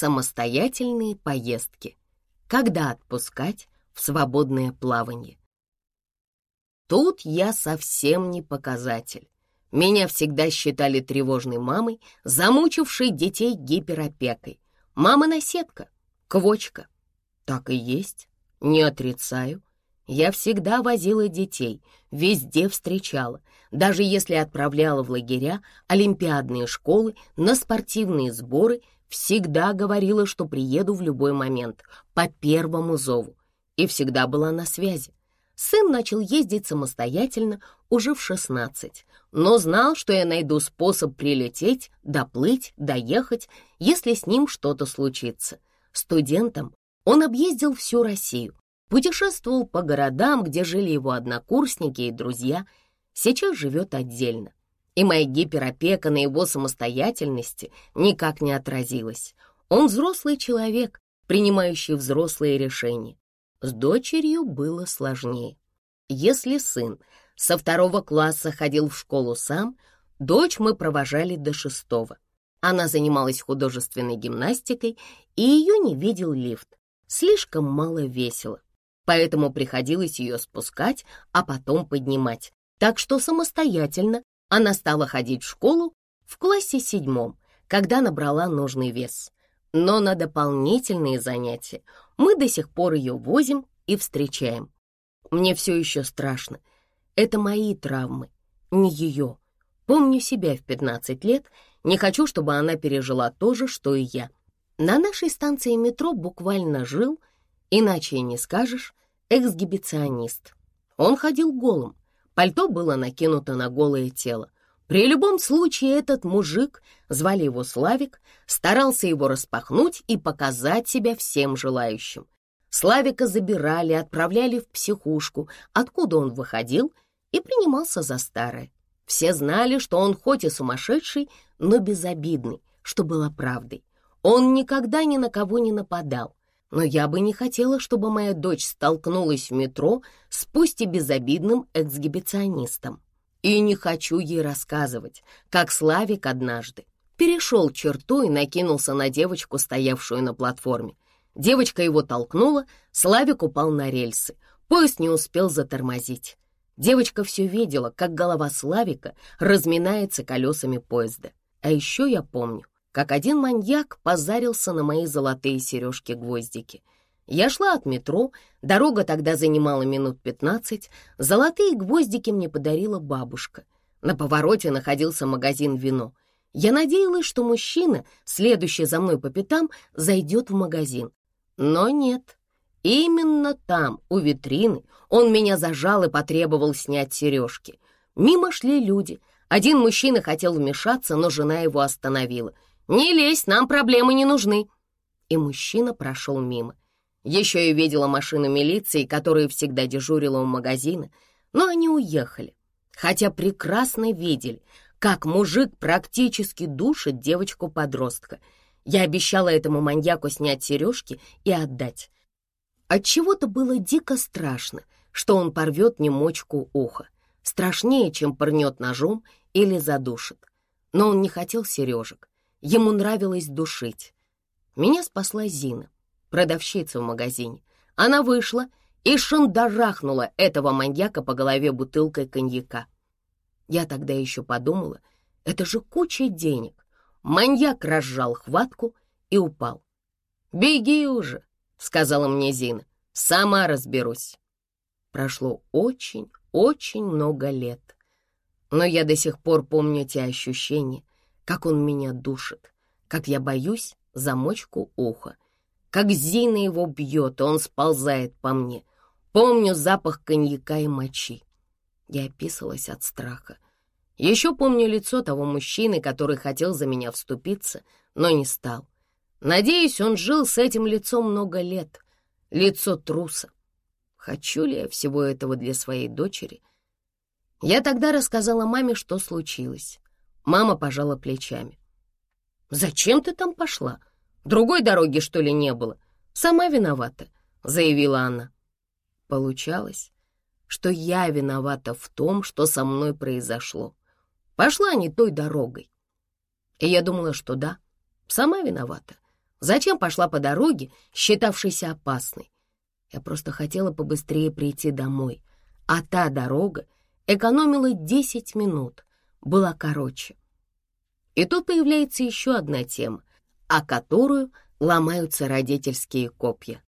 Самостоятельные поездки. Когда отпускать в свободное плавание? Тут я совсем не показатель. Меня всегда считали тревожной мамой, замучившей детей гиперопекой. Мама-наседка, квочка. Так и есть, не отрицаю. Я всегда возила детей, везде встречала, даже если отправляла в лагеря, олимпиадные школы, на спортивные сборы, всегда говорила, что приеду в любой момент, по первому зову, и всегда была на связи. Сын начал ездить самостоятельно уже в 16, но знал, что я найду способ прилететь, доплыть, доехать, если с ним что-то случится. Студентом он объездил всю Россию, путешествовал по городам, где жили его однокурсники и друзья, сейчас живет отдельно. И моя гиперопека на его самостоятельности никак не отразилась. Он взрослый человек, принимающий взрослые решения. С дочерью было сложнее. Если сын со второго класса ходил в школу сам, дочь мы провожали до шестого. Она занималась художественной гимнастикой, и ее не видел лифт. Слишком мало весело, поэтому приходилось ее спускать, а потом поднимать. Так что самостоятельно она стала ходить в школу в классе седьмом, когда набрала нужный вес. Но на дополнительные занятия мы до сих пор ее возим и встречаем. Мне все еще страшно. Это мои травмы, не ее. Помню себя в 15 лет, не хочу, чтобы она пережила то же, что и я. На нашей станции метро буквально жил, иначе и не скажешь, эксгибиционист. Он ходил голым, пальто было накинуто на голое тело. При любом случае этот мужик, звали его Славик, старался его распахнуть и показать себя всем желающим. Славика забирали, отправляли в психушку, откуда он выходил и принимался за старое. Все знали, что он хоть и сумасшедший, но безобидный, что было правдой. Он никогда ни на кого не нападал, но я бы не хотела, чтобы моя дочь столкнулась в метро с пусть и безобидным эксгибиционистом. И не хочу ей рассказывать, как Славик однажды перешел черту и накинулся на девочку, стоявшую на платформе. Девочка его толкнула, Славик упал на рельсы. Поезд не успел затормозить. Девочка все видела, как голова Славика разминается колесами поезда. А еще я помню, как один маньяк позарился на мои золотые сережки-гвоздики — я шла от метро, дорога тогда занимала минут пятнадцать, золотые гвоздики мне подарила бабушка. На повороте находился магазин вино. Я надеялась, что мужчина, следующий за мной по пятам, зайдет в магазин. Но нет. Именно там, у витрины, он меня зажал и потребовал снять сережки. Мимо шли люди. Один мужчина хотел вмешаться, но жена его остановила. «Не лезь, нам проблемы не нужны». И мужчина прошел мимо. Еще я видела машину милиции, которая всегда дежурила у магазина, но они уехали, хотя прекрасно видели, как мужик практически душит девочку-подростка. Я обещала этому маньяку снять сережки и отдать. От чего то было дико страшно, что он порвет мне мочку уха. Страшнее, чем порнет ножом или задушит. Но он не хотел сережек. Ему нравилось душить. Меня спасла Зина продавщица в магазине. Она вышла и шандарахнула этого маньяка по голове бутылкой коньяка. Я тогда еще подумала, это же куча денег. Маньяк разжал хватку и упал. «Беги уже», — сказала мне Зина, — «сама разберусь». Прошло очень, очень много лет. Но я до сих пор помню те ощущения, как он меня душит, как я боюсь замочку уха, как Зина его бьет, и он сползает по мне. Помню запах коньяка и мочи. Я описалась от страха. Еще помню лицо того мужчины, который хотел за меня вступиться, но не стал. Надеюсь, он жил с этим лицом много лет. Лицо труса. Хочу ли я всего этого для своей дочери? Я тогда рассказала маме, что случилось. Мама пожала плечами. «Зачем ты там пошла? Другой дороги, что ли, не было? Сама виновата», — заявила она. Получалось, что я виновата в том, что со мной произошло. Пошла не той дорогой. И я думала, что да, сама виновата. Зачем пошла по дороге, считавшейся опасной? Я просто хотела побыстрее прийти домой, а та дорога экономила 10 минут, была короче. И тут появляется еще одна тема, о которую ломаются родительские копья.